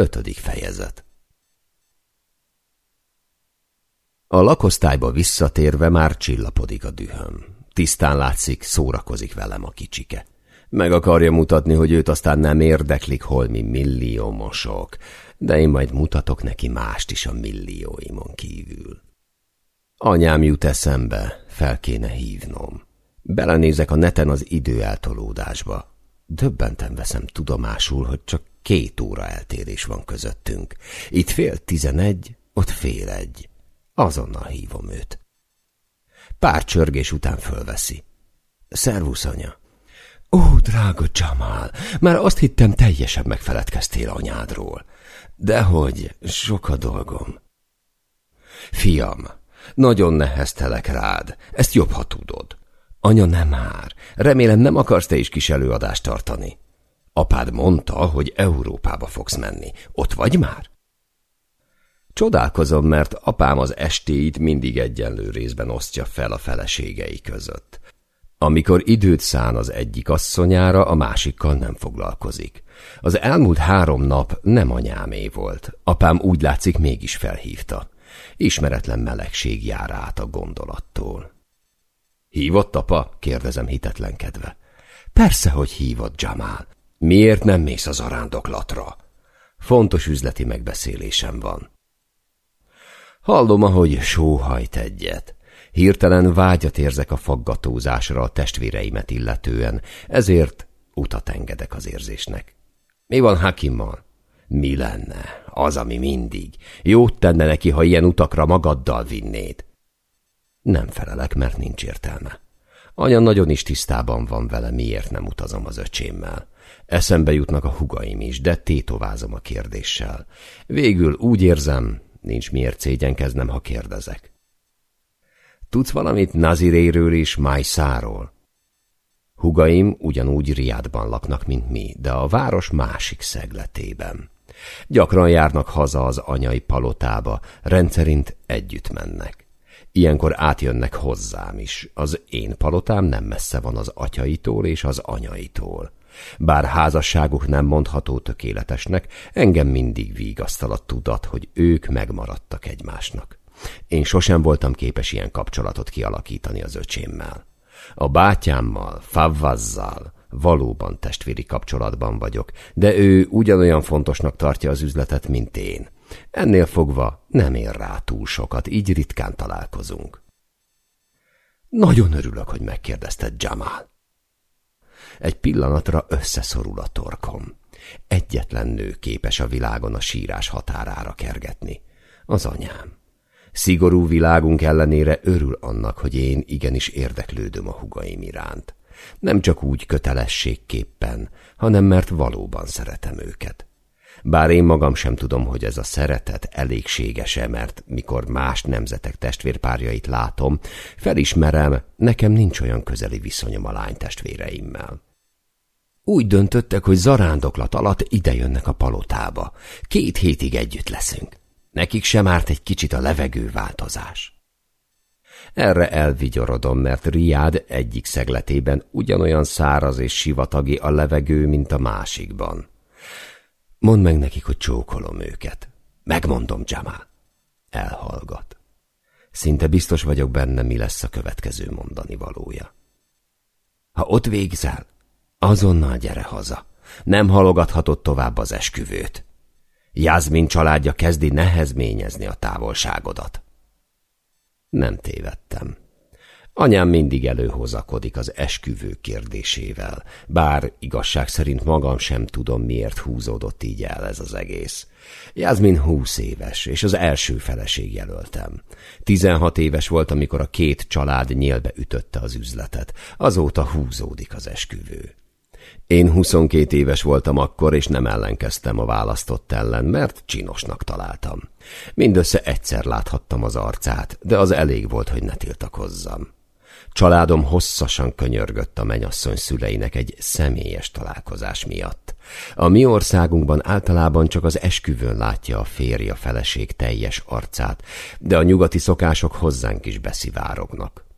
Ötödik fejezet A lakosztályba visszatérve már csillapodik a dühöm. Tisztán látszik, szórakozik velem a kicsike. Meg akarja mutatni, hogy őt aztán nem érdeklik holmi milliómosok, de én majd mutatok neki mást is a millióimon kívül. Anyám jut eszembe, fel kéne hívnom. Belenézek a neten az időeltolódásba. Döbbenten veszem tudomásul, hogy csak két óra eltérés van közöttünk. Itt fél tizenegy, ott fél egy. Azonnal hívom őt. Pár csörgés után fölveszi. Szervusz, anya. Ó, drága Jamal, már azt hittem teljesen megfeledkeztél anyádról. Dehogy, sok a dolgom. Fiam, nagyon neheztelek rád, ezt jobb, ha tudod. Anya, nem már. Remélem nem akarsz te is kis előadást tartani. Apád mondta, hogy Európába fogsz menni. Ott vagy már? Csodálkozom, mert apám az estéit mindig egyenlő részben osztja fel a feleségei között. Amikor időt szán az egyik asszonyára, a másikkal nem foglalkozik. Az elmúlt három nap nem anyámé volt. Apám úgy látszik mégis felhívta. Ismeretlen melegség jár át a gondolattól. Hívott apa? kérdezem hitetlenkedve. Persze, hogy hívott Jamal. Miért nem mész az arándoklatra? Fontos üzleti megbeszélésem van. Hallom, ahogy sóhajt egyet. Hirtelen vágyat érzek a faggatózásra a testvéreimet illetően, ezért utat engedek az érzésnek. Mi van Hakimmal? Mi lenne? Az, ami mindig. Jót tenne neki, ha ilyen utakra magaddal vinnéd. Nem felelek, mert nincs értelme. Anya nagyon is tisztában van vele, miért nem utazom az öcsémmel. Eszembe jutnak a hugaim is, de tétovázom a kérdéssel. Végül úgy érzem, nincs miért szégyenkeznem, ha kérdezek. Tudsz valamit Naziréről és Májszáról? Hugaim ugyanúgy Riádban laknak, mint mi, de a város másik szegletében. Gyakran járnak haza az anyai palotába, rendszerint együtt mennek. Ilyenkor átjönnek hozzám is. Az én palotám nem messze van az atyaitól és az anyaitól. Bár házasságuk nem mondható tökéletesnek, engem mindig vigasztal a tudat, hogy ők megmaradtak egymásnak. Én sosem voltam képes ilyen kapcsolatot kialakítani az öcsémmel. A bátyámmal, Favvazzal valóban testvéri kapcsolatban vagyok, de ő ugyanolyan fontosnak tartja az üzletet, mint én. Ennél fogva nem ér rá túl sokat, így ritkán találkozunk. Nagyon örülök, hogy megkérdezted Jamal. Egy pillanatra összeszorul a torkom. Egyetlen nő képes a világon a sírás határára kergetni. Az anyám. Szigorú világunk ellenére örül annak, hogy én igenis érdeklődöm a hugaim iránt. Nem csak úgy kötelességképpen, hanem mert valóban szeretem őket. Bár én magam sem tudom, hogy ez a szeretet elégséges-e, mert mikor más nemzetek testvérpárjait látom, felismerem, nekem nincs olyan közeli viszonyom a lány testvéreimmel. Úgy döntöttek, hogy zarándoklat alatt idejönnek a palotába. Két hétig együtt leszünk. Nekik sem árt egy kicsit a levegő változás. Erre elvigyorodom, mert Riád egyik szegletében ugyanolyan száraz és sivatagi a levegő, mint a másikban. Mondd meg nekik, hogy csókolom őket. Megmondom, Jamal. Elhallgat. Szinte biztos vagyok benne, mi lesz a következő mondani valója. Ha ott végzel, azonnal gyere haza. Nem halogathatod tovább az esküvőt. Jászmin családja kezdi nehezményezni a távolságodat. Nem tévedtem. Anyám mindig előhozakodik az esküvő kérdésével, bár igazság szerint magam sem tudom, miért húzódott így el ez az egész. Jászmin húsz éves, és az első feleség jelöltem. Tizenhat éves volt, amikor a két család nyílbe ütötte az üzletet. Azóta húzódik az esküvő. Én 22 éves voltam akkor, és nem ellenkeztem a választott ellen, mert csinosnak találtam. Mindössze egyszer láthattam az arcát, de az elég volt, hogy ne tiltakozzam. Családom hosszasan könyörgött a menyasszony szüleinek egy személyes találkozás miatt. A mi országunkban általában csak az esküvőn látja a férj a feleség teljes arcát, de a nyugati szokások hozzánk is beszivárognak.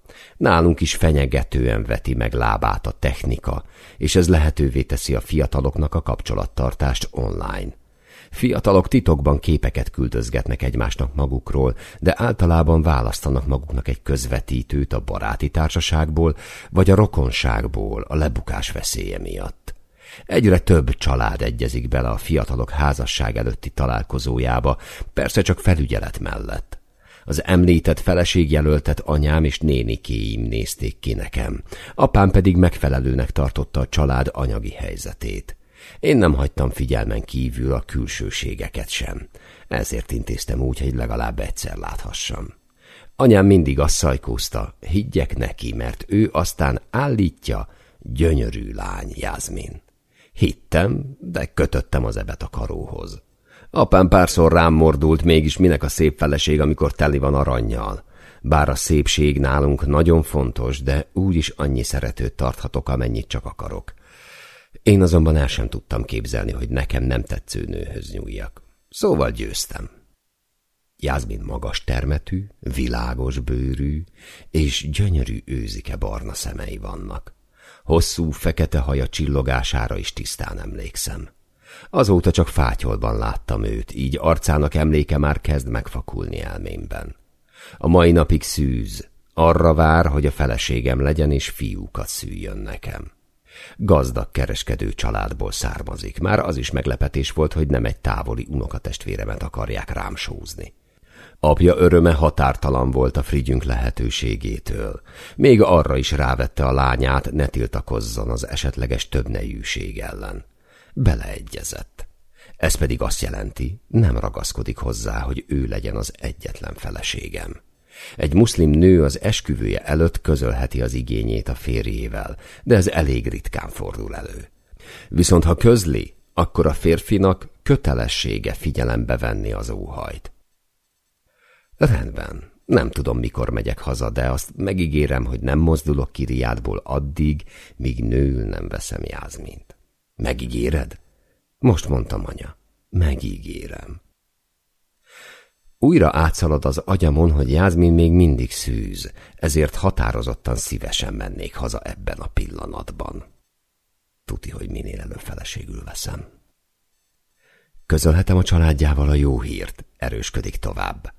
Nálunk is fenyegetően veti meg lábát a technika, és ez lehetővé teszi a fiataloknak a kapcsolattartást online. Fiatalok titokban képeket küldözgetnek egymásnak magukról, de általában választanak maguknak egy közvetítőt a baráti társaságból, vagy a rokonságból a lebukás veszélye miatt. Egyre több család egyezik bele a fiatalok házasság előtti találkozójába, persze csak felügyelet mellett. Az említett feleségjelöltet anyám és nénikéim nézték ki nekem, apám pedig megfelelőnek tartotta a család anyagi helyzetét. Én nem hagytam figyelmen kívül a külsőségeket sem. Ezért intéztem úgy, hogy legalább egyszer láthassam. Anyám mindig azt szajkózta, higgyek neki, mert ő aztán állítja, gyönyörű lány, Jászmin. Hittem, de kötöttem az ebet a karóhoz. Apám párszor rám mordult, mégis minek a szép feleség, amikor teli van aranyjal. Bár a szépség nálunk nagyon fontos, de úgyis annyi szeretőt tarthatok, amennyit csak akarok. Én azonban el sem tudtam képzelni, hogy nekem nem tetsző nőhöz nyúljak. Szóval győztem. Jászmin magas termetű, világos bőrű és gyönyörű őzike barna szemei vannak. Hosszú, fekete haja csillogására is tisztán emlékszem. Azóta csak fátyolban láttam őt, így arcának emléke már kezd megfakulni elmémben. A mai napig szűz, arra vár, hogy a feleségem legyen és fiúkat szüljön nekem. Gazdag kereskedő családból származik. Már az is meglepetés volt, hogy nem egy távoli unokatestvéremet akarják rám sózni. Apja öröme határtalan volt a frigyünk lehetőségétől. Még arra is rávette a lányát, ne tiltakozzon az esetleges többnejűség ellen. Beleegyezett. Ez pedig azt jelenti, nem ragaszkodik hozzá, hogy ő legyen az egyetlen feleségem. Egy muszlim nő az esküvője előtt közölheti az igényét a férjével, de ez elég ritkán fordul elő. Viszont ha közli, akkor a férfinak kötelessége figyelembe venni az óhajt. Rendben, nem tudom, mikor megyek haza, de azt megígérem, hogy nem mozdulok ki addig, míg nőül nem veszem Jázmint. Megígéred? Most mondtam, anya. Megígérem. Újra átszalad az agyamon, hogy Jázmin még mindig szűz, ezért határozottan szívesen mennék haza ebben a pillanatban. Tuti, hogy minél előbb feleségül veszem. Közölhetem a családjával a jó hírt, erősködik tovább.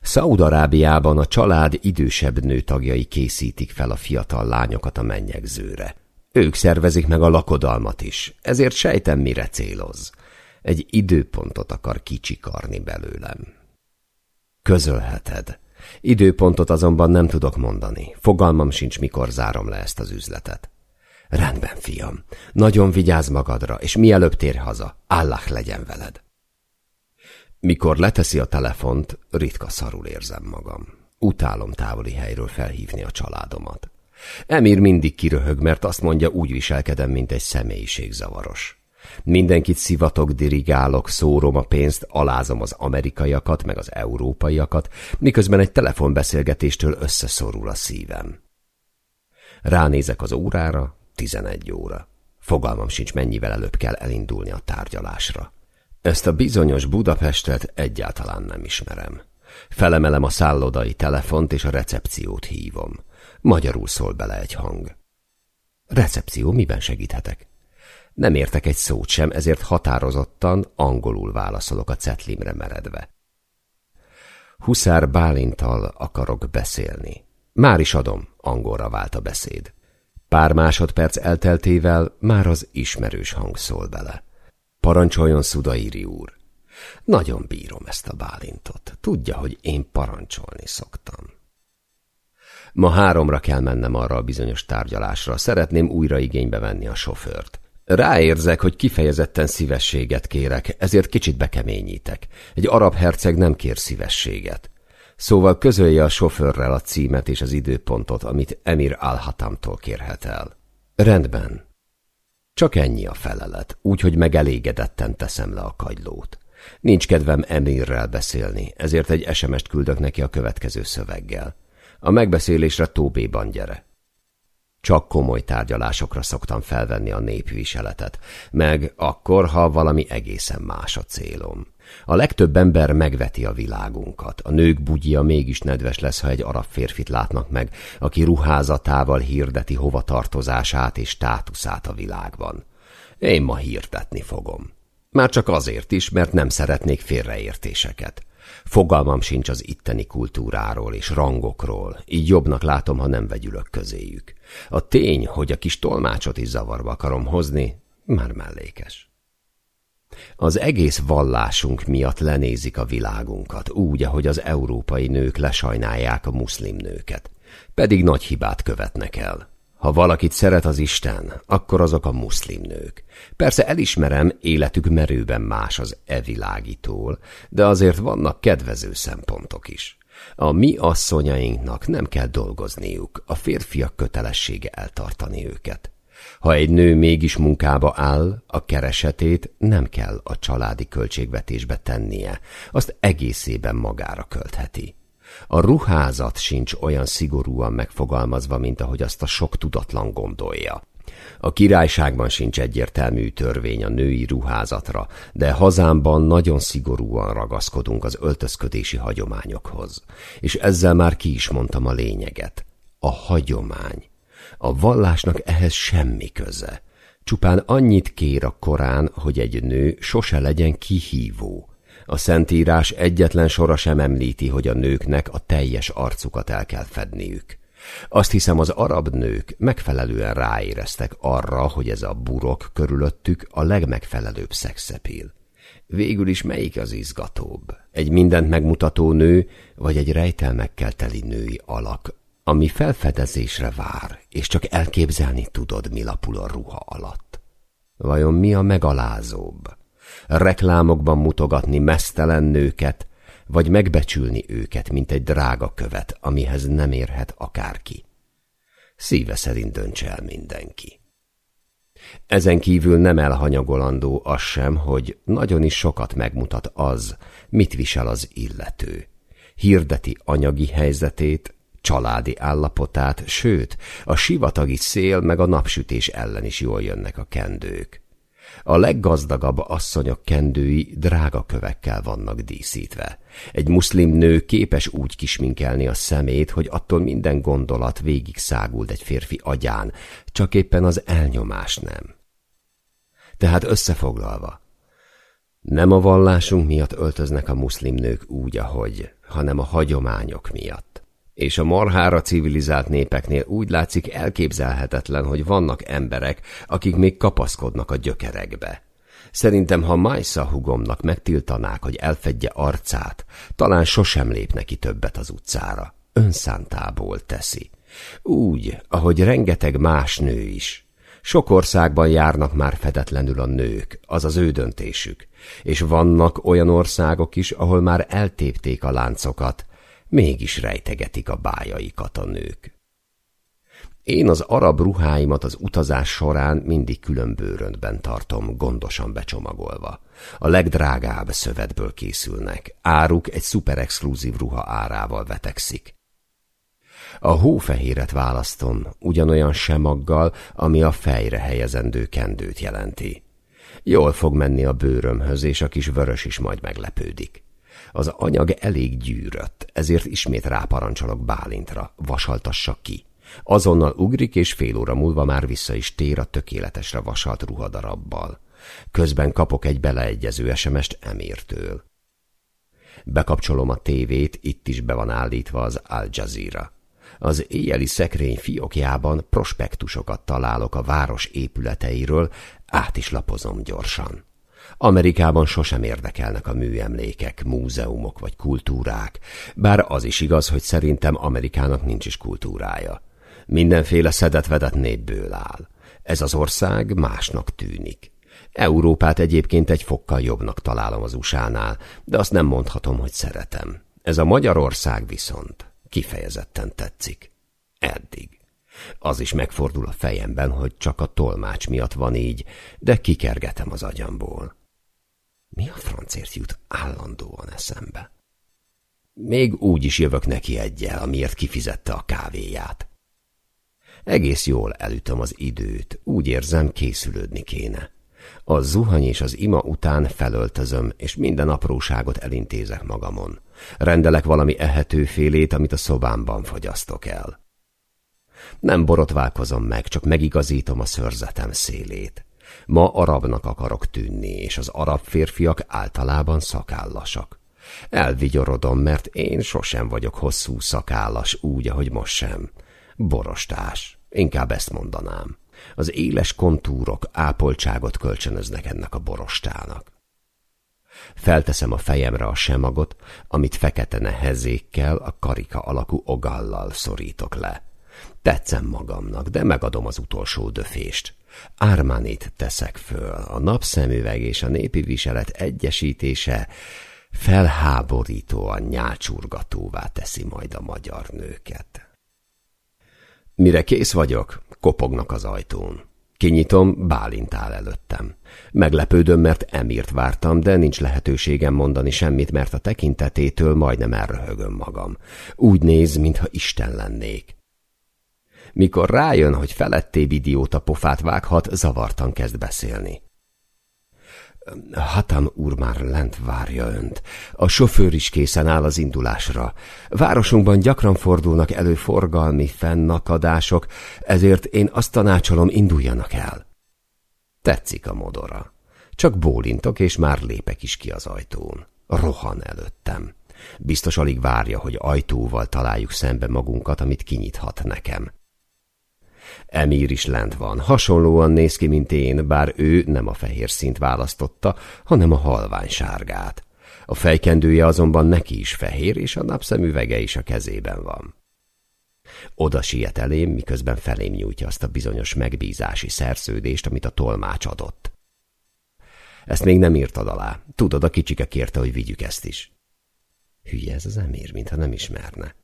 Szaudarábiában a család idősebb nőtagjai készítik fel a fiatal lányokat a mennyegzőre. Ők szervezik meg a lakodalmat is, ezért sejtem, mire céloz. Egy időpontot akar kicsikarni belőlem. Közölheted. Időpontot azonban nem tudok mondani. Fogalmam sincs, mikor zárom le ezt az üzletet. Rendben, fiam. Nagyon vigyázz magadra, és mielőbb tér haza. Allah legyen veled. Mikor leteszi a telefont, ritka szarul érzem magam. Utálom távoli helyről felhívni a családomat. Emir mindig kiröhög, mert azt mondja, úgy viselkedem, mint egy személyiségzavaros. Mindenkit szivatok, dirigálok, szórom a pénzt, alázom az amerikaiakat, meg az európaiakat, miközben egy telefonbeszélgetéstől összeszorul a szívem. Ránézek az órára, tizenegy óra. Fogalmam sincs, mennyivel előbb kell elindulni a tárgyalásra. Ezt a bizonyos Budapestet egyáltalán nem ismerem. Felemelem a szállodai telefont, és a recepciót hívom. Magyarul szól bele egy hang. Recepció, miben segíthetek? Nem értek egy szót sem, ezért határozottan angolul válaszolok a cetlimre meredve. Huszár Bálintal akarok beszélni. Már is adom, angolra vált a beszéd. Pár másodperc elteltével már az ismerős hang szól bele. Parancsoljon Szudairi úr. Nagyon bírom ezt a Bálintot. Tudja, hogy én parancsolni szoktam. Ma háromra kell mennem arra a bizonyos tárgyalásra. Szeretném újra igénybe venni a sofőrt. Ráérzek, hogy kifejezetten szívességet kérek, ezért kicsit bekeményítek. Egy arab herceg nem kér szívességet. Szóval közölje a sofőrrel a címet és az időpontot, amit Emir Al-Hatamtól kérhet el. Rendben. Csak ennyi a felelet, úgyhogy megelégedetten teszem le a kagylót. Nincs kedvem Emirrel beszélni, ezért egy SMS-t küldök neki a következő szöveggel. A megbeszélésre Tóbéban gyere. Csak komoly tárgyalásokra szoktam felvenni a népviseletet, meg akkor, ha valami egészen más a célom. A legtöbb ember megveti a világunkat. A nők bugyja mégis nedves lesz, ha egy arab férfit látnak meg, aki ruházatával hirdeti hovatartozását és státuszát a világban. Én ma hirdetni fogom. Már csak azért is, mert nem szeretnék félreértéseket. Fogalmam sincs az itteni kultúráról és rangokról, így jobbnak látom, ha nem vegyülök közéjük. A tény, hogy a kis tolmácsot is zavarba akarom hozni, már mellékes. Az egész vallásunk miatt lenézik a világunkat, úgy, ahogy az európai nők lesajnálják a muszlim nőket. Pedig nagy hibát követnek el. Ha valakit szeret az Isten, akkor azok a muszlim nők. Persze elismerem, életük merőben más az e világitól, de azért vannak kedvező szempontok is. A mi asszonyainknak nem kell dolgozniuk, a férfiak kötelessége eltartani őket. Ha egy nő mégis munkába áll, a keresetét nem kell a családi költségvetésbe tennie, azt egészében magára költheti. A ruházat sincs olyan szigorúan megfogalmazva, mint ahogy azt a sok tudatlan gondolja. A királyságban sincs egyértelmű törvény a női ruházatra, de hazámban nagyon szigorúan ragaszkodunk az öltözködési hagyományokhoz. És ezzel már ki is mondtam a lényeget. A hagyomány. A vallásnak ehhez semmi köze. Csupán annyit kér a Korán, hogy egy nő sose legyen kihívó. A Szentírás egyetlen sora sem említi, hogy a nőknek a teljes arcukat el kell fedniük. Azt hiszem, az arab nők megfelelően ráéreztek arra, hogy ez a burok körülöttük a legmegfelelőbb szexepil. Végül is melyik az izgatóbb? Egy mindent megmutató nő, vagy egy rejtelmekkel teli női alak, ami felfedezésre vár, és csak elképzelni tudod, mi lapul a ruha alatt. Vajon mi a megalázóbb? Reklámokban mutogatni mesztelen nőket, vagy megbecsülni őket, mint egy drága követ, amihez nem érhet akárki. Szíve szerint döntse el mindenki. Ezen kívül nem elhanyagolandó az sem, hogy nagyon is sokat megmutat az, mit visel az illető. Hirdeti anyagi helyzetét, családi állapotát, sőt, a sivatagi szél meg a napsütés ellen is jól jönnek a kendők. A leggazdagabb asszonyok kendői drága kövekkel vannak díszítve. Egy muszlim nő képes úgy kisminkelni a szemét, hogy attól minden gondolat végig száguld egy férfi agyán, csak éppen az elnyomás nem. Tehát összefoglalva, nem a vallásunk miatt öltöznek a muszlim nők úgy, ahogy, hanem a hagyományok miatt és a marhára civilizált népeknél úgy látszik elképzelhetetlen, hogy vannak emberek, akik még kapaszkodnak a gyökerekbe. Szerintem, ha Majsza hugomnak megtiltanák, hogy elfedje arcát, talán sosem lép neki többet az utcára. Önszántából teszi. Úgy, ahogy rengeteg más nő is. Sok országban járnak már fedetlenül a nők, az az ő döntésük. És vannak olyan országok is, ahol már eltépték a láncokat, mégis rejtegetik a bájaikat a nők. Én az arab ruháimat az utazás során mindig külön bőröntben tartom, gondosan becsomagolva. A legdrágább szövetből készülnek, áruk egy szuperexkluzív ruha árával vetekszik. A hófehéret választom, ugyanolyan semaggal, ami a fejre helyezendő kendőt jelenti. Jól fog menni a bőrömhöz, és a kis vörös is majd meglepődik. Az anyag elég gyűrött, ezért ismét ráparancsolok Bálintra, vasaltassa ki. Azonnal ugrik, és fél óra múlva már vissza is tér a tökéletesre vasalt ruhadarabbal. Közben kapok egy beleegyező SMS-t Emírtől. Bekapcsolom a tévét, itt is be van állítva az Al Jazeera. Az éjjeli szekrény fiókjában prospektusokat találok a város épületeiről, át is lapozom gyorsan. Amerikában sosem érdekelnek a műemlékek, múzeumok vagy kultúrák, bár az is igaz, hogy szerintem Amerikának nincs is kultúrája. Mindenféle szedetvedett népből áll. Ez az ország másnak tűnik. Európát egyébként egy fokkal jobbnak találom az USA-nál, de azt nem mondhatom, hogy szeretem. Ez a Magyarország viszont kifejezetten tetszik. Eddig. Az is megfordul a fejemben, hogy csak a tolmács miatt van így, de kikergetem az agyamból. Mi a francért jut állandóan eszembe? Még úgy is jövök neki egyel, amiért kifizette a kávéját. Egész jól elütöm az időt, úgy érzem, készülődni kéne. A zuhany és az ima után felöltözöm, és minden apróságot elintézek magamon. Rendelek valami ehetőfélét, amit a szobámban fogyasztok el. Nem borotválkozom meg, csak megigazítom a szörzetem szélét. Ma arabnak akarok tűnni, és az arab férfiak általában szakállasak. Elvigyorodom, mert én sosem vagyok hosszú szakállas úgy, ahogy most sem. Borostás. Inkább ezt mondanám. Az éles kontúrok ápoltságot kölcsönöznek ennek a borostának. Felteszem a fejemre a semagot, amit fekete nehezékkel, a karika alakú ogallal szorítok le. Tetszem magamnak, de megadom az utolsó döfést. Ármánit teszek föl, a napszemüveg és a népi viselet egyesítése felháborítóan nyálcsurgatóvá teszi majd a magyar nőket. Mire kész vagyok, kopognak az ajtón. Kinyitom, Bálint áll előttem. Meglepődöm, mert emírt vártam, de nincs lehetőségem mondani semmit, mert a tekintetétől majdnem elröhögöm magam. Úgy néz, mintha Isten lennék. Mikor rájön, hogy felettébb idióta pofát vághat, zavartan kezd beszélni. Hatam úr már lent várja önt. A sofőr is készen áll az indulásra. Városunkban gyakran fordulnak elő forgalmi fennakadások, ezért én azt tanácsolom, induljanak el. Tetszik a modora. Csak bólintok, és már lépek is ki az ajtón. Rohan előttem. Biztos alig várja, hogy ajtóval találjuk szembe magunkat, amit kinyithat nekem. Emír is lent van, hasonlóan néz ki, mint én, bár ő nem a fehér szint választotta, hanem a halvány sárgát. A fejkendője azonban neki is fehér, és a napszemüvege is a kezében van. Oda siet elém, miközben felém nyújtja azt a bizonyos megbízási szerződést, amit a tolmács adott. Ezt még nem írtad alá. Tudod, a kicsike kérte, hogy vigyük ezt is. Hülye ez az emír, mintha nem ismerne.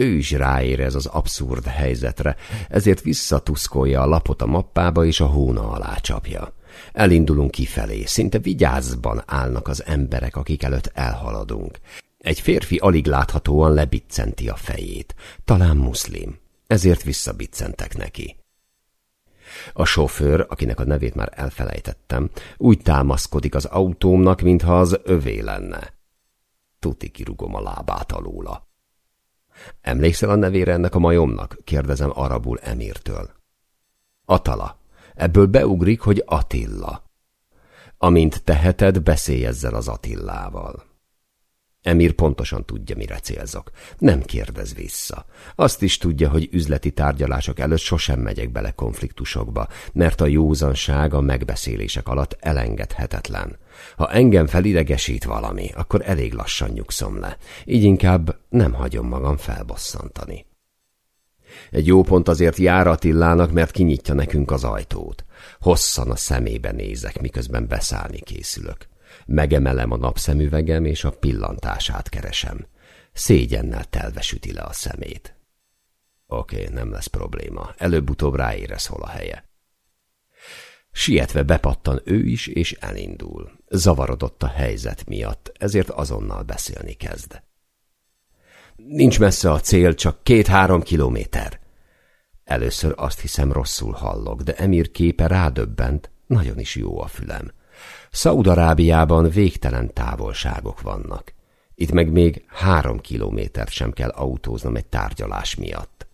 Ő is ráérez az abszurd helyzetre, ezért visszatuszkolja a lapot a mappába és a hóna alá csapja. Elindulunk kifelé, szinte vigyázban állnak az emberek, akik előtt elhaladunk. Egy férfi alig láthatóan lebiccenti a fejét, talán muszlim, ezért visszabiccentek neki. A sofőr, akinek a nevét már elfelejtettem, úgy támaszkodik az autómnak, mintha az övé lenne. Tuti kirugom a lábát alóla. Emlékszel a nevére ennek a majomnak? kérdezem arabul Emírtől. Atala. Ebből beugrik, hogy Attila. Amint teheted, beszélj ezzel az Attillával. Emir pontosan tudja, mire célzok. Nem kérdez vissza. Azt is tudja, hogy üzleti tárgyalások előtt sosem megyek bele konfliktusokba, mert a józanság a megbeszélések alatt elengedhetetlen. Ha engem felidegesít valami, akkor elég lassan nyugszom le. Így inkább nem hagyom magam felbosszantani. Egy jó pont azért jár Attilának, mert kinyitja nekünk az ajtót. Hosszan a szemébe nézek, miközben beszállni készülök. Megemelem a napszemüvegem, és a pillantását keresem. Szégyennel telve süti le a szemét. Oké, nem lesz probléma. Előbb-utóbb ráérez, hol a helye. Sietve bepattan ő is, és elindul. Zavarodott a helyzet miatt, ezért azonnal beszélni kezd. Nincs messze a cél, csak két-három kilométer. Először azt hiszem rosszul hallok, de Emir képe rádöbbent, nagyon is jó a fülem. Szaudarábiában végtelen távolságok vannak. Itt meg még három kilométert sem kell autóznom egy tárgyalás miatt.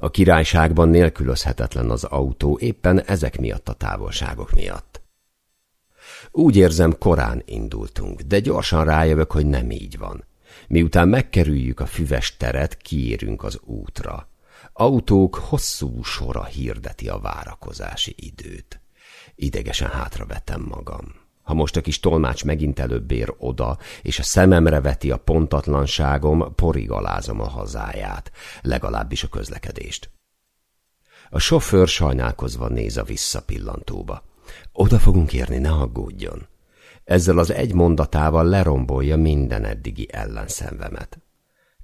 A királyságban nélkülözhetetlen az autó éppen ezek miatt a távolságok miatt. Úgy érzem, korán indultunk, de gyorsan rájövök, hogy nem így van. Miután megkerüljük a füves teret, kiérünk az útra. Autók hosszú sora hirdeti a várakozási időt. Idegesen hátravetem magam. Ha most a kis tolmács megint előbb ér oda, és a szememre veti a pontatlanságom, porigalázom a hazáját, legalábbis a közlekedést. A sofőr sajnálkozva néz a visszapillantóba. Oda fogunk érni, ne aggódjon. Ezzel az egy mondatával lerombolja minden eddigi ellenszenvemet.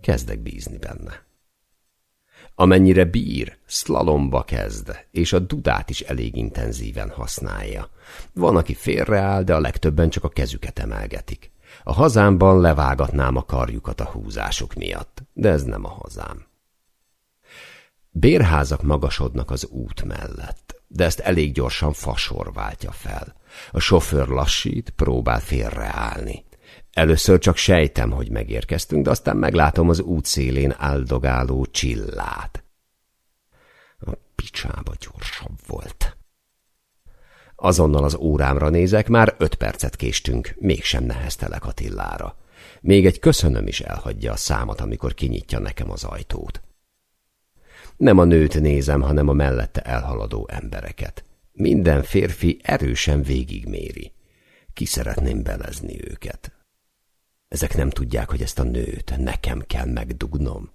Kezdek bízni benne. Amennyire bír, szlalomba kezd, és a dudát is elég intenzíven használja. Van, aki félreáll, de a legtöbben csak a kezüket emelgetik. A hazámban levágatnám a karjukat a húzások miatt, de ez nem a hazám. Bérházak magasodnak az út mellett, de ezt elég gyorsan fasor váltja fel. A sofőr lassít, próbál félreállni. Először csak sejtem, hogy megérkeztünk, de aztán meglátom az út szélén áldogáló csillát. A picsába gyorsabb volt. Azonnal az órámra nézek, már öt percet késtünk, mégsem neheztelek Attilára. Még egy köszönöm is elhagyja a számat, amikor kinyitja nekem az ajtót. Nem a nőt nézem, hanem a mellette elhaladó embereket. Minden férfi erősen végigméri. Ki szeretném belezni őket. Ezek nem tudják, hogy ezt a nőt nekem kell megdugnom.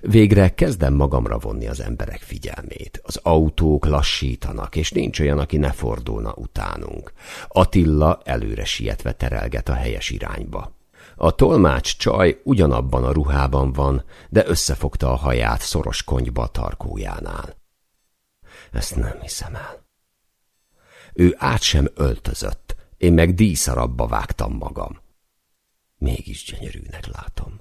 Végre kezdem magamra vonni az emberek figyelmét. Az autók lassítanak, és nincs olyan, aki ne fordulna utánunk. Attila előre sietve terelget a helyes irányba. A tolmács csaj ugyanabban a ruhában van, de összefogta a haját szoros konyba tarkójánál. Ezt nem hiszem el. Ő át sem öltözött, én meg díszarabba vágtam magam. Mégis gyönyörűnek látom.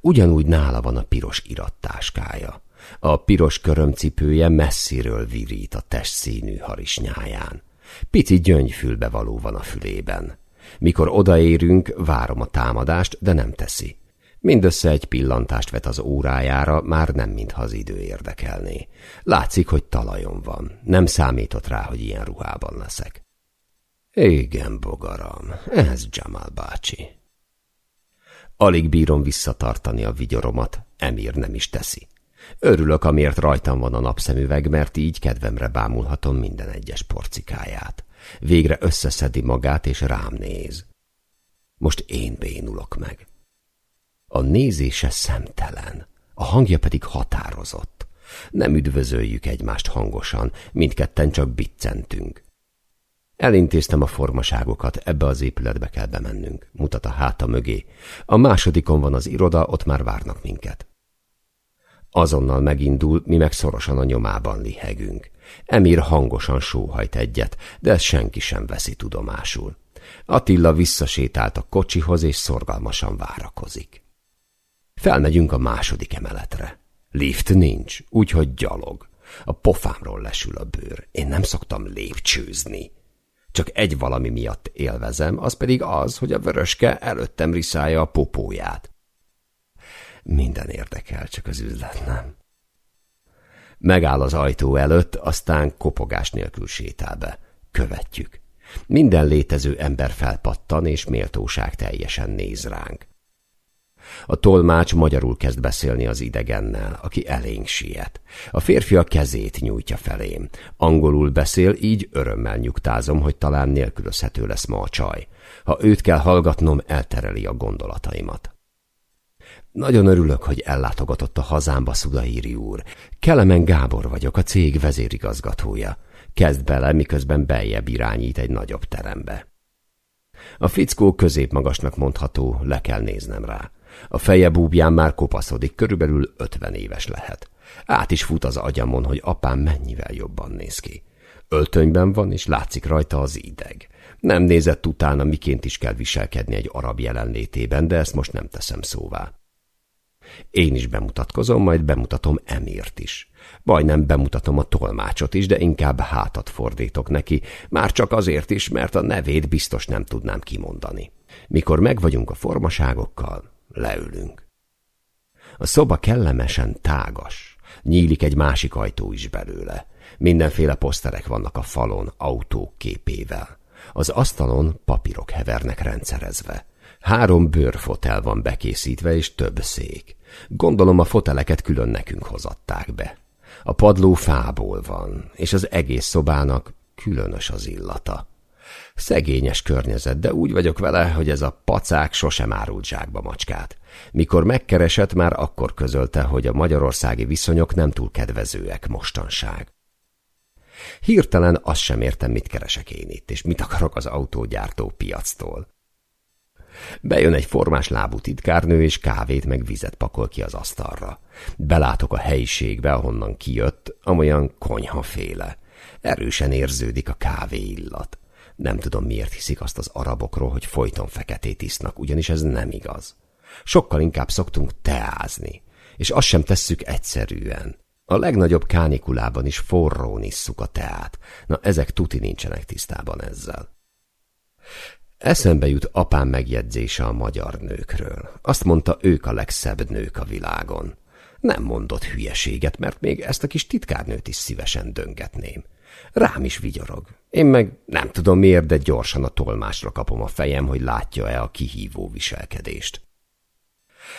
Ugyanúgy nála van a piros irattáskája. A piros körömcipője messziről virít a testszínű harisnyáján. Pici gyöngyfülbe való van a fülében. Mikor odaérünk, várom a támadást, de nem teszi. Mindössze egy pillantást vet az órájára, már nem mintha az idő érdekelné. Látszik, hogy talajon van. Nem számított rá, hogy ilyen ruhában leszek. Igen, bogaram, ez Jamal bácsi. Alig bírom visszatartani a vigyoromat, Emir nem is teszi. Örülök, amiért rajtam van a napszemüveg, mert így kedvemre bámulhatom minden egyes porcikáját. Végre összeszedi magát, és rám néz. Most én bénulok meg. A nézése szemtelen, a hangja pedig határozott. Nem üdvözöljük egymást hangosan, mindketten csak biccentünk. Elintéztem a formaságokat, ebbe az épületbe kell bemennünk, mutat a háta mögé. A másodikon van az iroda, ott már várnak minket. Azonnal megindul, mi meg szorosan a nyomában lihegünk. Emir hangosan sóhajt egyet, de ezt senki sem veszi tudomásul. Attila visszasétált a kocsihoz, és szorgalmasan várakozik. Felmegyünk a második emeletre. Lift nincs, úgyhogy gyalog. A pofámról lesül a bőr. Én nem szoktam lépcsőzni. Csak egy valami miatt élvezem, az pedig az, hogy a vöröske előttem riszálja a popóját. Minden érdekel, csak az üzlet nem. Megáll az ajtó előtt, aztán kopogás nélkül sétál be. Követjük. Minden létező ember felpattan, és méltóság teljesen néz ránk. A tolmács magyarul kezd beszélni az idegennel, aki elénk siet. A férfi a kezét nyújtja felém. Angolul beszél, így örömmel nyugtázom, hogy talán nélkülözhető lesz ma a csaj. Ha őt kell hallgatnom, eltereli a gondolataimat. Nagyon örülök, hogy ellátogatott a hazámba, Szudaíri úr. Kelemen Gábor vagyok, a cég vezérigazgatója. Kezd bele, miközben beljebb irányít egy nagyobb terembe. A fickó középmagasnak mondható, le kell néznem rá. A feje búbján már kopaszodik, körülbelül ötven éves lehet. Át is fut az agyamon, hogy apám mennyivel jobban néz ki. Öltönyben van, és látszik rajta az ideg. Nem nézett utána, miként is kell viselkedni egy arab jelenlétében, de ezt most nem teszem szóvá. Én is bemutatkozom, majd bemutatom Emirt is. Majdnem bemutatom a tolmácsot is, de inkább hátat fordítok neki, már csak azért is, mert a nevét biztos nem tudnám kimondani. Mikor megvagyunk a formaságokkal, leülünk. A szoba kellemesen tágas, nyílik egy másik ajtó is belőle. Mindenféle poszterek vannak a falon, autók képével. Az asztalon papírok hevernek rendszerezve. Három bőrfotel van bekészítve, és több szék. Gondolom a foteleket külön nekünk hozatták be. A padló fából van, és az egész szobának különös az illata. Szegényes környezet, de úgy vagyok vele, hogy ez a pacák sosem árult zsákba macskát. Mikor megkeresett, már akkor közölte, hogy a magyarországi viszonyok nem túl kedvezőek mostanság. Hirtelen azt sem értem, mit keresek én itt, és mit akarok az autógyártó piactól. Bejön egy formás lábú titkárnő, és kávét meg vizet pakol ki az asztalra. Belátok a helyiségbe, ahonnan kijött, amolyan konyhaféle. Erősen érződik a kávé illat. Nem tudom, miért hiszik azt az arabokról, hogy folyton feketét isznak, ugyanis ez nem igaz. Sokkal inkább szoktunk teázni, és azt sem tesszük egyszerűen. A legnagyobb kánikulában is forrón isszuk a teát. Na, ezek tuti nincsenek tisztában ezzel. Eszembe jut apám megjegyzése a magyar nőkről. Azt mondta, ők a legszebb nők a világon. Nem mondott hülyeséget, mert még ezt a kis titkárnőt is szívesen döngetném. Rám is vigyorog. Én meg nem tudom miért, de gyorsan a tolmásra kapom a fejem, hogy látja-e a kihívó viselkedést.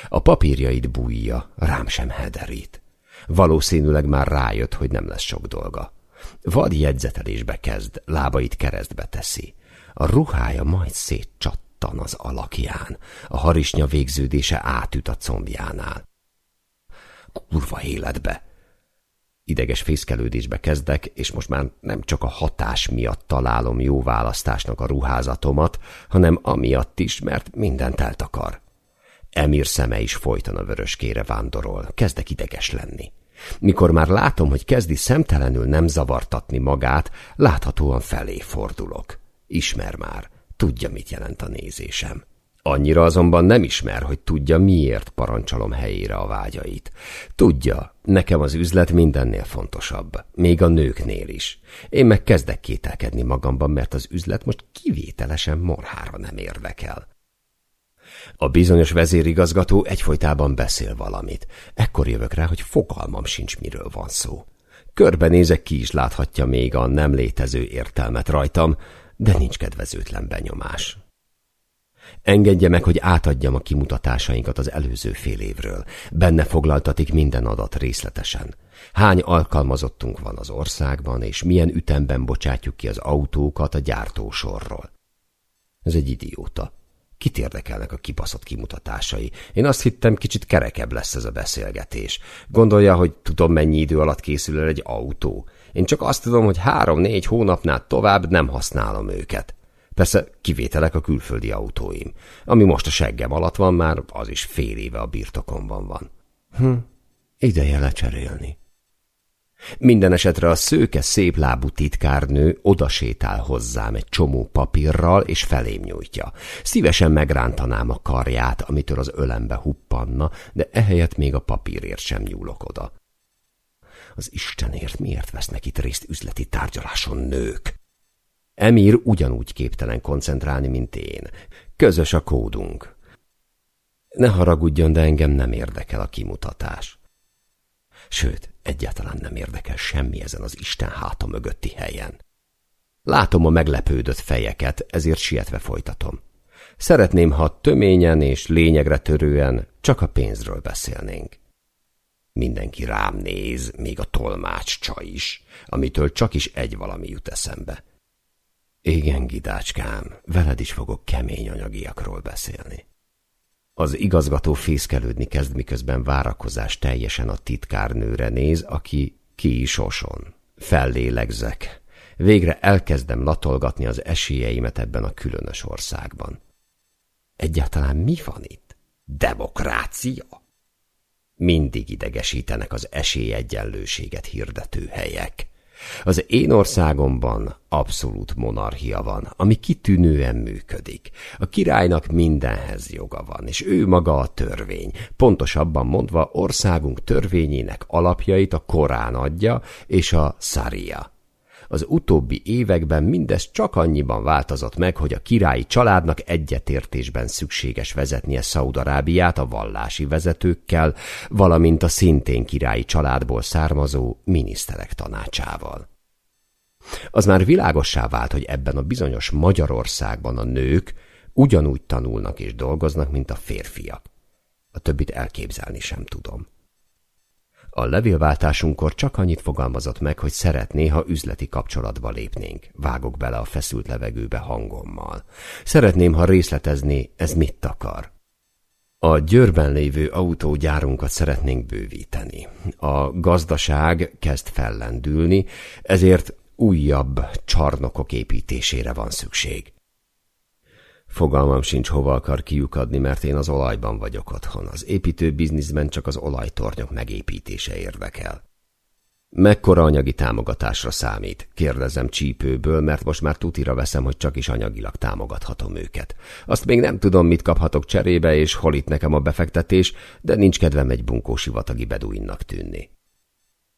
A papírjait bújja, rám sem hederít. Valószínűleg már rájött, hogy nem lesz sok dolga. Vad jegyzetelésbe kezd, lábait keresztbe teszi. A ruhája majd szétcsattan az alakján, a harisnya végződése átüt a combjánál. Kurva életbe! Ideges fészkelődésbe kezdek, és most már nem csak a hatás miatt találom jó választásnak a ruházatomat, hanem amiatt is, mert mindent eltakar. Emir szeme is folyton a vöröskére vándorol, kezdek ideges lenni. Mikor már látom, hogy kezdi szemtelenül nem zavartatni magát, láthatóan felé fordulok. Ismer már, tudja, mit jelent a nézésem. Annyira azonban nem ismer, hogy tudja, miért parancsolom helyére a vágyait. Tudja, nekem az üzlet mindennél fontosabb, még a nőknél is. Én meg kezdek kételkedni magamban, mert az üzlet most kivételesen morhára nem érdekel. A bizonyos vezérigazgató egyfolytában beszél valamit. Ekkor jövök rá, hogy fogalmam sincs, miről van szó. Körbenézek, ki is láthatja még a nem létező értelmet rajtam, de nincs kedvezőtlen benyomás. Engedje meg, hogy átadjam a kimutatásainkat az előző fél évről. Benne foglaltatik minden adat részletesen. Hány alkalmazottunk van az országban, és milyen ütemben bocsátjuk ki az autókat a gyártósorról. Ez egy idióta. Kit érdekelnek a kibaszott kimutatásai? Én azt hittem, kicsit kerekebb lesz ez a beszélgetés. Gondolja, hogy tudom, mennyi idő alatt készül el egy autó. Én csak azt tudom, hogy három-négy hónapnál tovább nem használom őket. Persze kivételek a külföldi autóim. Ami most a seggem alatt van, már az is fél éve a birtokomban van. Hm, ideje lecserélni. Minden esetre a szőke szép lábú titkárnő odasétál hozzám egy csomó papírral, és felém nyújtja. Szívesen megrántanám a karját, amitől az ölembe huppanna, de ehelyett még a papírért sem nyúlok oda. Az Istenért miért vesznek itt részt üzleti tárgyaláson nők? Emir ugyanúgy képtelen koncentrálni, mint én. Közös a kódunk. Ne haragudjon, de engem nem érdekel a kimutatás. Sőt, egyáltalán nem érdekel semmi ezen az Isten háta mögötti helyen. Látom a meglepődött fejeket, ezért sietve folytatom. Szeretném, ha töményen és lényegre törően csak a pénzről beszélnénk. Mindenki rám néz, még a tolmács csaj is, amitől csak is egy valami jut eszembe. Igen, gidácskám, veled is fogok kemény anyagiakról beszélni. Az igazgató fészkelődni kezd, miközben várakozás teljesen a titkárnőre néz, aki ki is oson. Fellélegzek. Végre elkezdem latolgatni az esélyeimet ebben a különös országban. Egyáltalán mi van itt? Demokrácia? Mindig idegesítenek az esélyegyenlőséget hirdető helyek. Az én országomban abszolút monarchia van, ami kitűnően működik. A királynak mindenhez joga van, és ő maga a törvény. Pontosabban mondva országunk törvényének alapjait a Korán adja, és a Szária. Az utóbbi években mindez csak annyiban változott meg, hogy a királyi családnak egyetértésben szükséges vezetnie Szaudarábiát a vallási vezetőkkel, valamint a szintén királyi családból származó miniszterek tanácsával. Az már világossá vált, hogy ebben a bizonyos Magyarországban a nők ugyanúgy tanulnak és dolgoznak, mint a férfiak. A többit elképzelni sem tudom. A levélváltásunkkor csak annyit fogalmazott meg, hogy szeretné, ha üzleti kapcsolatba lépnénk. Vágok bele a feszült levegőbe hangommal. Szeretném, ha részletezni, ez mit akar. A Győrben lévő autógyárunkat szeretnénk bővíteni. A gazdaság kezd fellendülni, ezért újabb csarnokok építésére van szükség. Fogalmam sincs, hova akar kiukadni, mert én az olajban vagyok otthon. Az építő bizniszben csak az olajtornyok megépítése érdekel. Mekkora anyagi támogatásra számít? Kérdezem csípőből, mert most már tutira veszem, hogy csak is anyagilag támogathatom őket. Azt még nem tudom, mit kaphatok cserébe, és hol itt nekem a befektetés, de nincs kedvem egy bunkósivatagi beduinnak tűnni.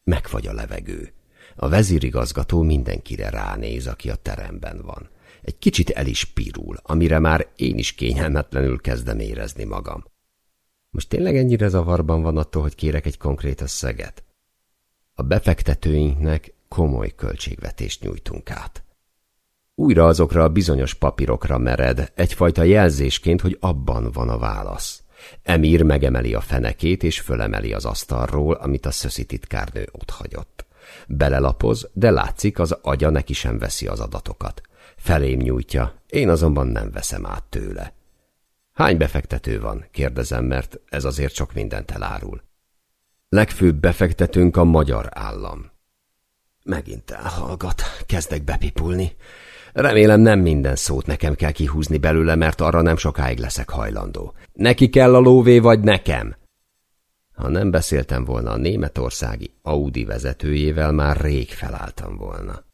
Megfagy a levegő. A vezírigazgató mindenkire ránéz, aki a teremben van. Egy kicsit el is pirul, amire már én is kényelmetlenül kezdem érezni magam. Most tényleg ennyire zavarban van attól, hogy kérek egy konkrét összeget? A befektetőinknek komoly költségvetést nyújtunk át. Újra azokra a bizonyos papírokra mered, egyfajta jelzésként, hogy abban van a válasz. Emír megemeli a fenekét, és fölemeli az asztalról, amit a szöszi titkárnő hagyott. Belelapoz, de látszik, az agya neki sem veszi az adatokat. Felém nyújtja, én azonban nem veszem át tőle. Hány befektető van? kérdezem, mert ez azért sok mindent elárul. Legfőbb befektetőnk a magyar állam. Megint elhallgat, kezdek bepipulni. Remélem nem minden szót nekem kell kihúzni belőle, mert arra nem sokáig leszek hajlandó. Neki kell a lóvé, vagy nekem? Ha nem beszéltem volna a németországi Audi vezetőjével, már rég felálltam volna.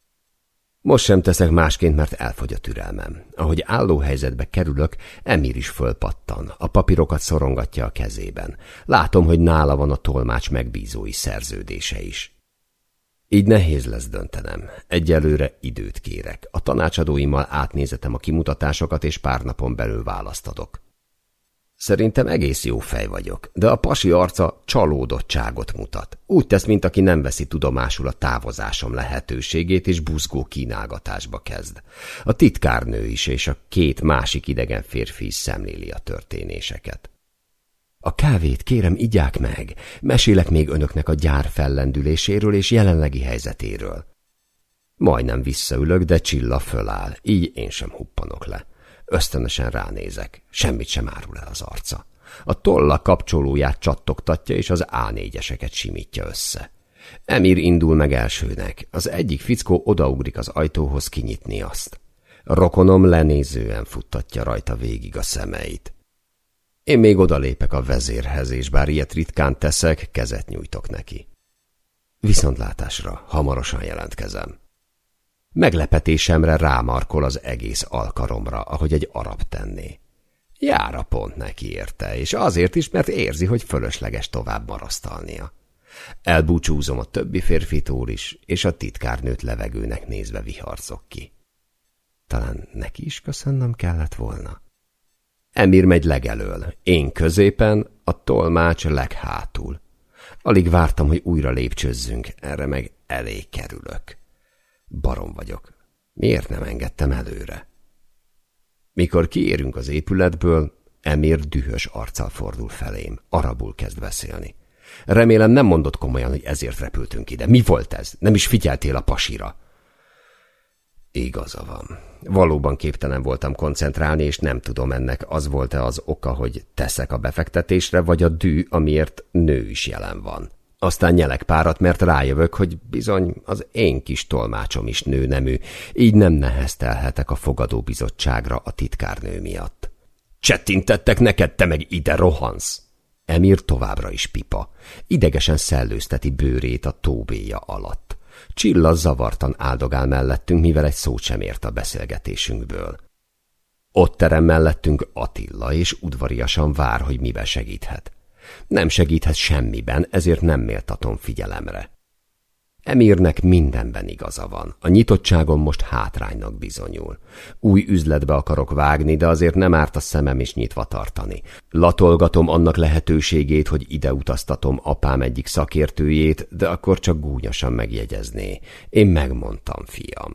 Most sem teszek másként, mert elfogy a türelmem. Ahogy állóhelyzetbe kerülök, Emir is fölpattan, a papírokat szorongatja a kezében. Látom, hogy nála van a tolmács megbízói szerződése is. Így nehéz lesz döntenem. Egyelőre időt kérek. A tanácsadóimmal átnézetem a kimutatásokat, és pár napon belül választ adok. Szerintem egész jó fej vagyok, de a pasi arca csalódottságot mutat. Úgy tesz, mint aki nem veszi tudomásul a távozásom lehetőségét, és buzgó kínálgatásba kezd. A titkárnő is, és a két másik idegen férfi is szemléli a történéseket. A kávét kérem, igyák meg. Mesélek még önöknek a gyár fellendüléséről és jelenlegi helyzetéről. Majdnem visszaülök, de Csilla föláll, így én sem huppanok le. Ösztönösen ránézek, semmit sem árul el az arca. A tolla kapcsolóját csattogtatja, és az A4-eseket simítja össze. Emir indul meg elsőnek, az egyik fickó odaugrik az ajtóhoz kinyitni azt. Rokonom lenézően futtatja rajta végig a szemeit. Én még odalépek a vezérhez, és bár ilyet ritkán teszek, kezet nyújtok neki. Viszontlátásra, hamarosan jelentkezem. Meglepetésemre rámarkol az egész alkaromra, ahogy egy arab tenné. Jára pont neki érte, és azért is, mert érzi, hogy fölösleges tovább marasztalnia. Elbúcsúzom a többi férfitól is, és a titkárnőt levegőnek nézve viharcok ki. Talán neki is köszönnem kellett volna. Emir megy legelől, én középen, a tolmács leghátul. Alig vártam, hogy újra lépcsőzzünk, erre meg elég kerülök. Barom vagyok. Miért nem engedtem előre? Mikor kiérünk az épületből, Emir dühös arccal fordul felém, arabul kezd beszélni. Remélem nem mondott komolyan, hogy ezért repültünk ide. Mi volt ez? Nem is figyeltél a pasira? Igaza van. Valóban képtelen voltam koncentrálni, és nem tudom ennek az volt-e az oka, hogy teszek a befektetésre, vagy a dű, amiért nő is jelen van. Aztán nyelek párat, mert rájövök, hogy bizony az én kis tolmácsom is nőnemű, így nem neheztelhetek a fogadóbizottságra a titkárnő miatt. Csettintettek neked, te meg ide rohansz! Emir továbbra is pipa. Idegesen szellőzteti bőrét a tóbéja alatt. Csilla zavartan áldogál mellettünk, mivel egy szót sem ért a beszélgetésünkből. Ott terem mellettünk Attila, és udvariasan vár, hogy mibe segíthet. Nem segíthet semmiben, ezért nem méltatom figyelemre. Emírnek mindenben igaza van. A nyitottságom most hátránynak bizonyul. Új üzletbe akarok vágni, de azért nem árt a szemem is nyitva tartani. Latolgatom annak lehetőségét, hogy ide utaztatom apám egyik szakértőjét, de akkor csak gúnyosan megjegyezné. Én megmondtam, fiam.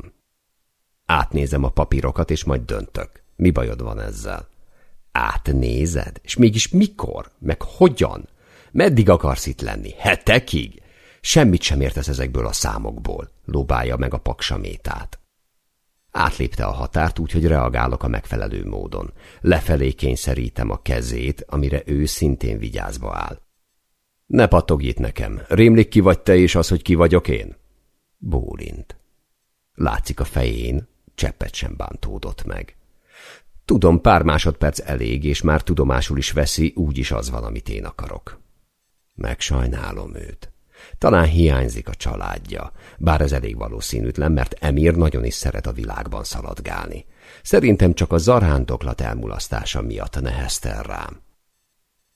Átnézem a papírokat, és majd döntök. Mi bajod van ezzel? Átnézed? És mégis mikor? Meg hogyan? Meddig akarsz itt lenni? Hetekig? Semmit sem értesz ezekből a számokból, lóbálja meg a paksamétát. Átlépte a határt úgy, hogy reagálok a megfelelő módon. Lefelé kényszerítem a kezét, amire ő szintén vigyázba áll. Ne pattogj itt nekem. Rémlik ki vagy te és az, hogy ki vagyok én? Bólint. Látszik a fején, cseppet sem bántódott meg. Tudom, pár másodperc elég, és már tudomásul is veszi, úgyis az van, amit én akarok. Megsajnálom őt. Talán hiányzik a családja, bár ez elég valószínűtlen, mert Emir nagyon is szeret a világban szaladgálni. Szerintem csak a zarándoklat elmulasztása miatt neheztel rám.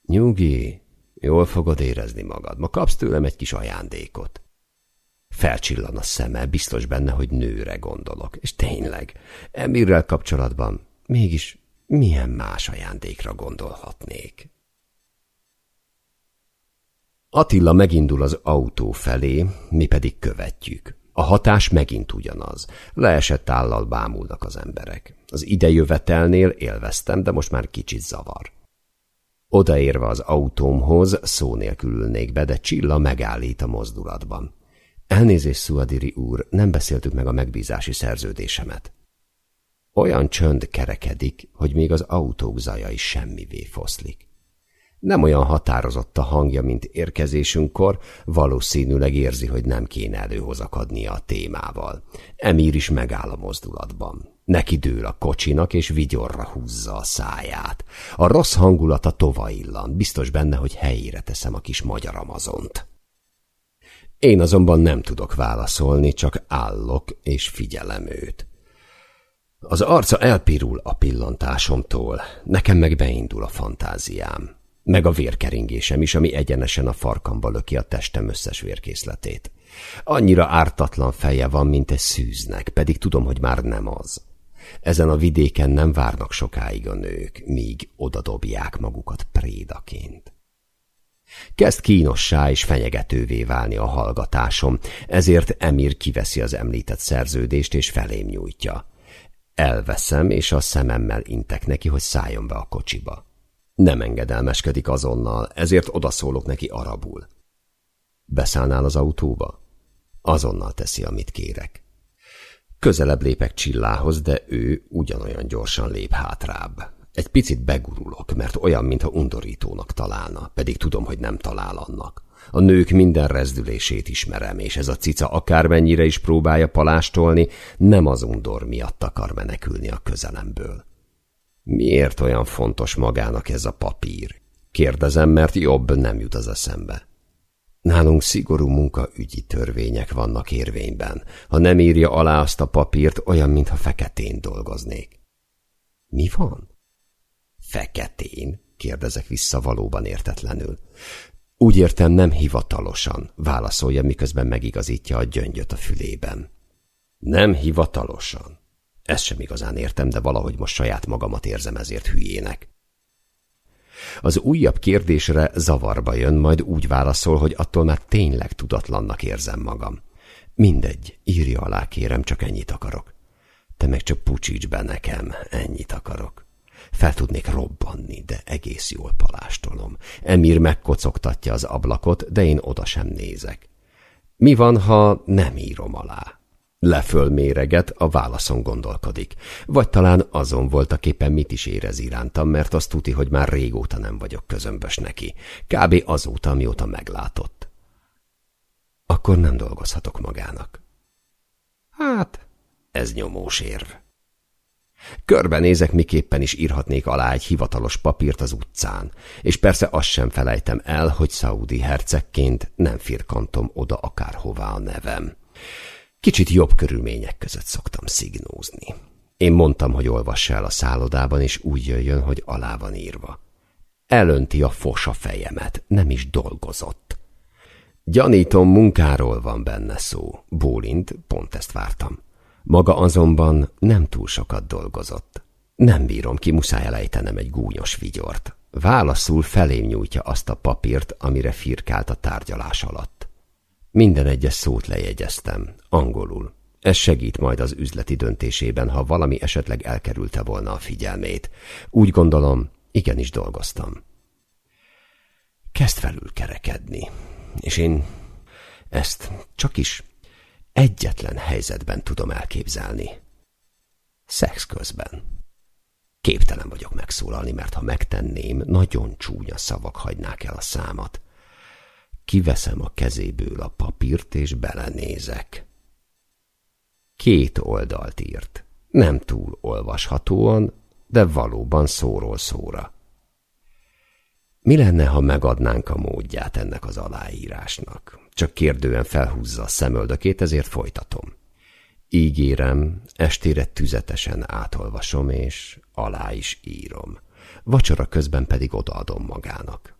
Nyugi, jól fogod érezni magad, ma kapsz tőlem egy kis ajándékot. Felcsillan a szeme, biztos benne, hogy nőre gondolok. És tényleg, Emirrel kapcsolatban Mégis milyen más ajándékra gondolhatnék? Attila megindul az autó felé, mi pedig követjük. A hatás megint ugyanaz. Leesett állal bámulnak az emberek. Az idejövetelnél élveztem, de most már kicsit zavar. Odaérve az autómhoz szó nélkül ülnék be, de Csilla megállít a mozdulatban. Elnézést, Szuadiri úr, nem beszéltük meg a megbízási szerződésemet. Olyan csönd kerekedik, hogy még az autók zaja is semmivé foszlik. Nem olyan határozott a hangja, mint érkezésünkkor, valószínűleg érzi, hogy nem kéne előhozakadnia a témával. Emír is megáll a mozdulatban. Neki dől a kocsinak, és vigyorra húzza a száját. A rossz hangulata tova illan, biztos benne, hogy helyére teszem a kis magyar amazont. Én azonban nem tudok válaszolni, csak állok és figyelem őt. Az arca elpirul a pillantásomtól, nekem meg beindul a fantáziám meg a vérkeringésem is, ami egyenesen a farkamba löki a testem összes vérkészletét. Annyira ártatlan feje van, mint egy szűznek, pedig tudom, hogy már nem az. Ezen a vidéken nem várnak sokáig a nők, míg odadobják magukat prédaként. Kezd kínossá és fenyegetővé válni a hallgatásom, ezért Emir kiveszi az említett szerződést és felém nyújtja. Elveszem, és a szememmel intek neki, hogy szálljon be a kocsiba. Nem engedelmeskedik azonnal, ezért odaszólok neki arabul. Beszállnál az autóba? Azonnal teszi, amit kérek. Közelebb lépek Csillához, de ő ugyanolyan gyorsan lép hátrább. Egy picit begurulok, mert olyan, mintha undorítónak találna, pedig tudom, hogy nem talál annak. A nők minden rezdülését ismerem, és ez a cica akármennyire is próbálja palástolni, nem az undor miatt akar menekülni a közelemből. Miért olyan fontos magának ez a papír? Kérdezem, mert jobb nem jut az eszembe. Nálunk szigorú munkaügyi törvények vannak érvényben. Ha nem írja alá azt a papírt, olyan, mintha feketén dolgoznék. Mi van? Feketén? kérdezek vissza valóban értetlenül. Úgy értem, nem hivatalosan, válaszolja, miközben megigazítja a gyöngyöt a fülében. Nem hivatalosan. Ezt sem igazán értem, de valahogy most saját magamat érzem ezért hülyének. Az újabb kérdésre zavarba jön, majd úgy válaszol, hogy attól már tényleg tudatlannak érzem magam. Mindegy, írja alá kérem, csak ennyit akarok. Te meg csak pucsíts be nekem, ennyit akarok. Fel tudnék robbanni, de egész jól palástolom. Emir megkocogtatja az ablakot, de én oda sem nézek. Mi van, ha nem írom alá? Leföl méreget, a válaszon gondolkodik. Vagy talán azon voltak éppen mit is érez irántam, mert azt tuti, hogy már régóta nem vagyok közömbös neki. Kb. azóta, amióta meglátott. Akkor nem dolgozhatok magának. Hát, ez nyomós érv. Körbenézek, miképpen is írhatnék alá egy hivatalos papírt az utcán, és persze azt sem felejtem el, hogy szaudi hercegként nem firkantom oda akárhová a nevem. Kicsit jobb körülmények között szoktam szignózni. Én mondtam, hogy olvassa el a szállodában, és úgy jöjjön, hogy alá van írva. Elönti a fos a fejemet, nem is dolgozott. Gyanítom, munkáról van benne szó. Bólint, pont ezt vártam. Maga azonban nem túl sokat dolgozott. Nem bírom ki, muszáj elejtenem egy gúnyos vigyort. Válaszul felém nyújtja azt a papírt, amire firkált a tárgyalás alatt. Minden egyes szót lejegyeztem, angolul. Ez segít majd az üzleti döntésében, ha valami esetleg elkerülte volna a figyelmét. Úgy gondolom, igenis dolgoztam. Kezd felül kerekedni, és én ezt csak is egyetlen helyzetben tudom elképzelni. Szex közben. Képtelen vagyok megszólalni, mert ha megtenném, nagyon csúnya szavak hagynák el a számat. Kiveszem a kezéből a papírt, és belenézek. Két oldalt írt. Nem túl olvashatóan, de valóban szóról szóra. Mi lenne, ha megadnánk a módját ennek az aláírásnak? Csak kérdően felhúzza a szemöldökét, ezért folytatom. Ígérem, estére tüzetesen átolvasom, és alá is írom. Vacsora közben pedig odaadom magának.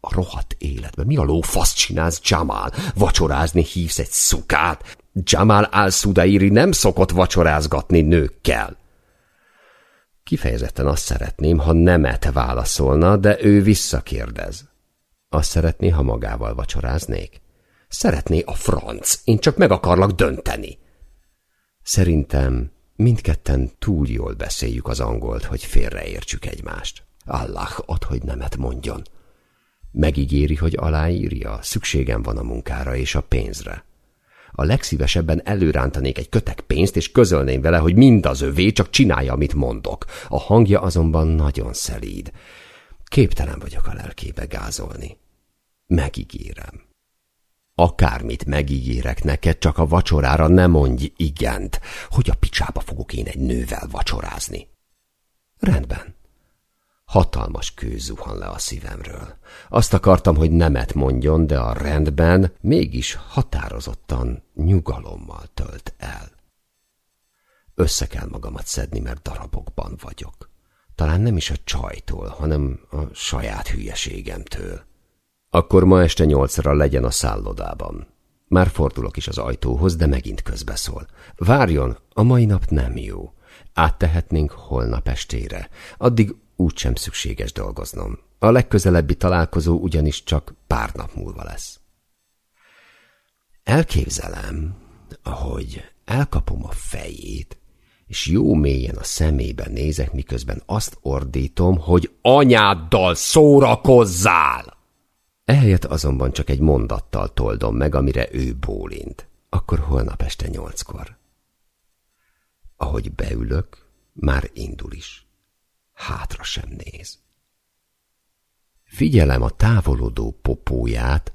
A rohadt életben mi a lófasz csinálsz, Jamal? Vacsorázni hívsz egy szukát? Jamal al-Sudairi nem szokott vacsorázgatni nőkkel. Kifejezetten azt szeretném, ha nemet válaszolna, de ő visszakérdez. Azt szeretné, ha magával vacsoráznék? Szeretné a franc, én csak meg akarlak dönteni. Szerintem mindketten túl jól beszéljük az angolt, hogy félreértsük egymást. Allah, ad, hogy nemet mondjon. Megígéri, hogy aláírja, szükségem van a munkára és a pénzre. A legszívesebben előrántanék egy kötek pénzt, és közölném vele, hogy mind az csak csinálja, amit mondok. A hangja azonban nagyon szelíd. Képtelen vagyok a lelkébe gázolni. Megígérem. Akármit megígérek neked, csak a vacsorára ne mondj igent, hogy a picsába fogok én egy nővel vacsorázni. Rendben. Hatalmas kő zuhan le a szívemről. Azt akartam, hogy nemet mondjon, de a rendben mégis határozottan nyugalommal tölt el. Össze kell magamat szedni, mert darabokban vagyok. Talán nem is a csajtól, hanem a saját hülyeségemtől. Akkor ma este nyolcra legyen a szállodában. Már fordulok is az ajtóhoz, de megint közbeszól. Várjon, a mai nap nem jó. Áttehetnénk holnap estére. Addig úgysem szükséges dolgoznom. A legközelebbi találkozó ugyanis csak pár nap múlva lesz. Elképzelem, ahogy elkapom a fejét, és jó mélyen a szemébe nézek, miközben azt ordítom, hogy anyáddal szórakozzál! Ehelyett azonban csak egy mondattal toldom meg, amire ő bólint. Akkor holnap este nyolckor. Ahogy beülök, már indul is. Hátra sem néz. Figyelem a távolodó popóját,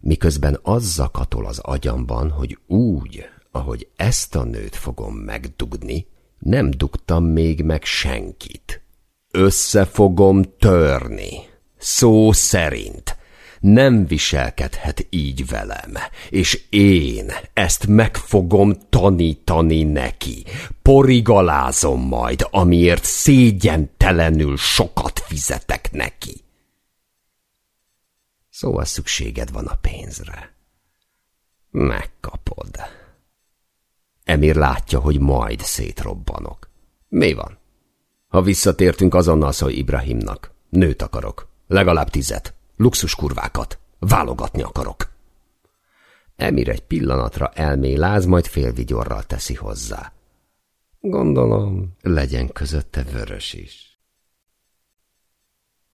miközben az zakatol az agyamban, hogy úgy, ahogy ezt a nőt fogom megdugni, nem dugtam még meg senkit. Össze fogom törni. Szó szerint nem viselkedhet így velem, és én ezt meg fogom tanítani neki. Porigalázom majd, amiért szégyentelenül sokat fizetek neki. Szóval szükséged van a pénzre. Megkapod. Emir látja, hogy majd szétrobbanok. Mi van? Ha visszatértünk, azonnal szól Ibrahimnak. Nőt akarok. Legalább tizet. Luxuskurvákat. Válogatni akarok. Emir egy pillanatra elméláz, majd félvigyorral teszi hozzá. Gondolom, legyen közötte vörös is.